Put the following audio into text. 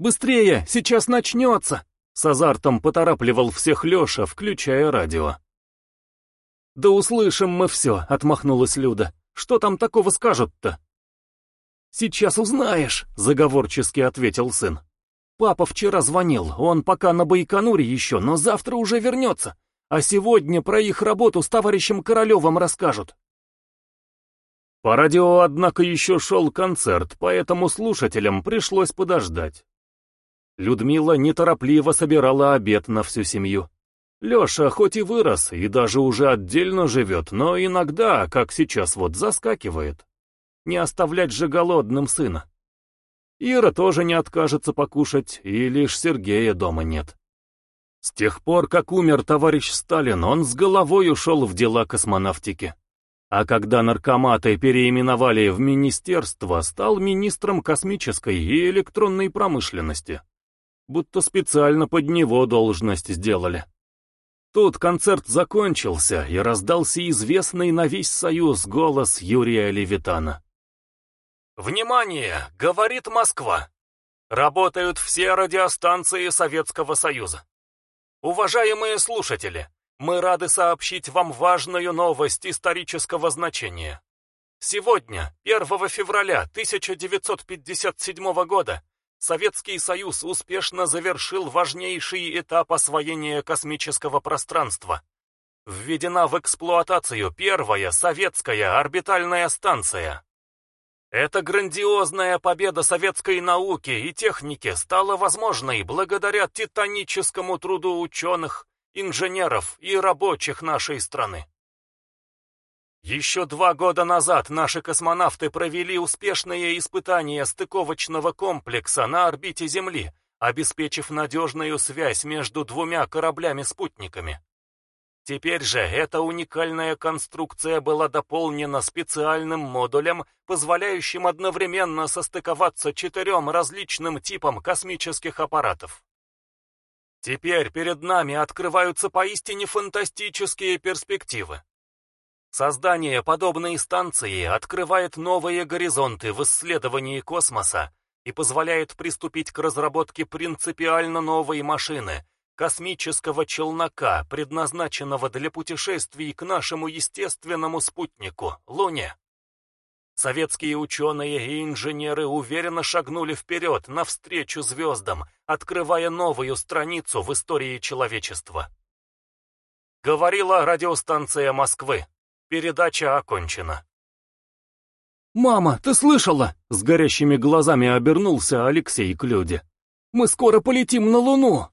Быстрее, сейчас начнется!» С азартом поторапливал всех Леша, включая радио. «Да услышим мы все», — отмахнулась Люда. «Что там такого скажут-то?» «Сейчас узнаешь», — заговорчески ответил сын. «Папа вчера звонил, он пока на Байконуре еще, но завтра уже вернется, а сегодня про их работу с товарищем Королевым расскажут». По радио, однако, еще шел концерт, поэтому слушателям пришлось подождать. Людмила неторопливо собирала обед на всю семью. Леша хоть и вырос и даже уже отдельно живет, но иногда, как сейчас вот, заскакивает. Не оставлять же голодным сына. Ира тоже не откажется покушать, и лишь Сергея дома нет. С тех пор, как умер товарищ Сталин, он с головой ушел в дела космонавтики. А когда наркоматы переименовали в министерство, стал министром космической и электронной промышленности будто специально под него должность сделали. Тут концерт закончился, и раздался известный на весь Союз голос Юрия Левитана. «Внимание! Говорит Москва! Работают все радиостанции Советского Союза. Уважаемые слушатели, мы рады сообщить вам важную новость исторического значения. Сегодня, 1 февраля 1957 года, Советский Союз успешно завершил важнейший этап освоения космического пространства. Введена в эксплуатацию первая советская орбитальная станция. Эта грандиозная победа советской науки и техники стала возможной благодаря титаническому труду ученых, инженеров и рабочих нашей страны. Еще два года назад наши космонавты провели успешные испытания стыковочного комплекса на орбите Земли, обеспечив надежную связь между двумя кораблями-спутниками. Теперь же эта уникальная конструкция была дополнена специальным модулем, позволяющим одновременно состыковаться четырем различным типам космических аппаратов. Теперь перед нами открываются поистине фантастические перспективы. Создание подобной станции открывает новые горизонты в исследовании космоса и позволяет приступить к разработке принципиально новой машины, космического челнока, предназначенного для путешествий к нашему естественному спутнику, Луне. Советские ученые и инженеры уверенно шагнули вперед, навстречу звездам, открывая новую страницу в истории человечества. Говорила радиостанция Москвы. Передача окончена. «Мама, ты слышала?» — с горящими глазами обернулся Алексей к Люде. «Мы скоро полетим на Луну!»